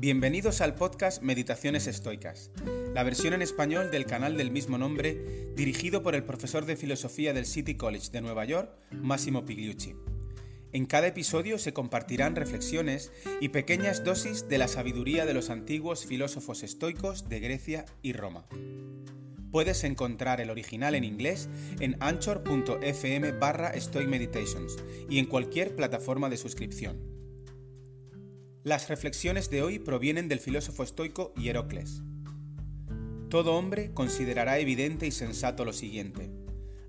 Bienvenidos al podcast Meditaciones Estoicas, la versión en español del canal del mismo nombre, dirigido por el profesor de filosofía del City College de Nueva York, Massimo Pigliucci. En cada episodio se compartirán reflexiones y pequeñas dosis de la sabiduría de los antiguos filósofos estoicos de Grecia y Roma. Puedes encontrar el original en inglés en anchor.fm barra Meditations y en cualquier plataforma de suscripción. Las reflexiones de hoy provienen del filósofo estoico Hierocles. Todo hombre considerará evidente y sensato lo siguiente.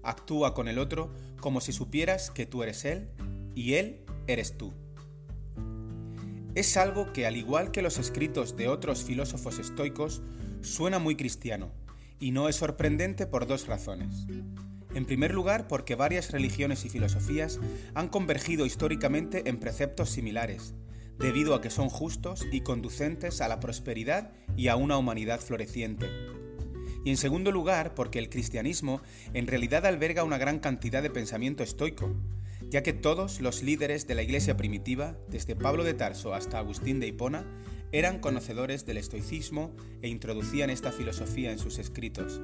Actúa con el otro como si supieras que tú eres él y él eres tú. Es algo que, al igual que los escritos de otros filósofos estoicos, suena muy cristiano, y no es sorprendente por dos razones. En primer lugar, porque varias religiones y filosofías han convergido históricamente en preceptos similares, debido a que son justos y conducentes a la prosperidad y a una humanidad floreciente. Y en segundo lugar, porque el cristianismo en realidad alberga una gran cantidad de pensamiento estoico, ya que todos los líderes de la iglesia primitiva, desde Pablo de Tarso hasta Agustín de Hipona, eran conocedores del estoicismo e introducían esta filosofía en sus escritos.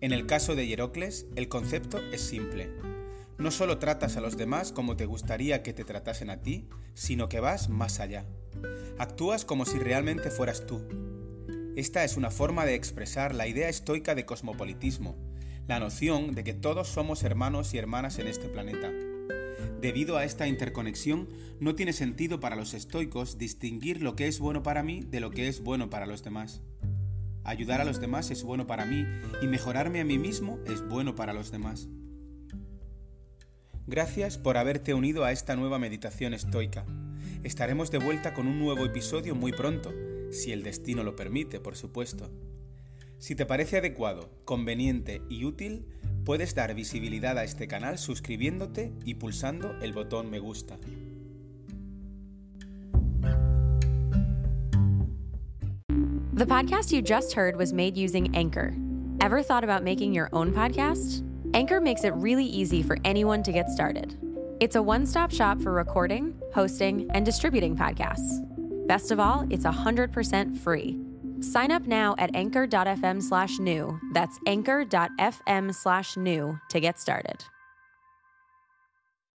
En el caso de Hierocles, el concepto es simple. No solo tratas a los demás como te gustaría que te tratasen a ti, sino que vas más allá. Actúas como si realmente fueras tú. Esta es una forma de expresar la idea estoica de cosmopolitismo, la noción de que todos somos hermanos y hermanas en este planeta. Debido a esta interconexión, no tiene sentido para los estoicos distinguir lo que es bueno para mí de lo que es bueno para los demás. Ayudar a los demás es bueno para mí y mejorarme a mí mismo es bueno para los demás. Gracias por haberte unido a esta nueva meditación estoica. Estaremos de vuelta con un nuevo episodio muy pronto, si el destino lo permite, por supuesto. Si te parece adecuado, conveniente y útil, puedes dar visibilidad a este canal suscribiéndote y pulsando el botón me gusta. The podcast you just heard was made using Anchor. Ever thought about making your own podcast? Anchor makes it really easy for anyone to get started. It's a one stop shop for recording, hosting, and distributing podcasts. Best of all, it's 100% free. Sign up now at anchor.fm slash new. That's anchor.fm slash new to get started.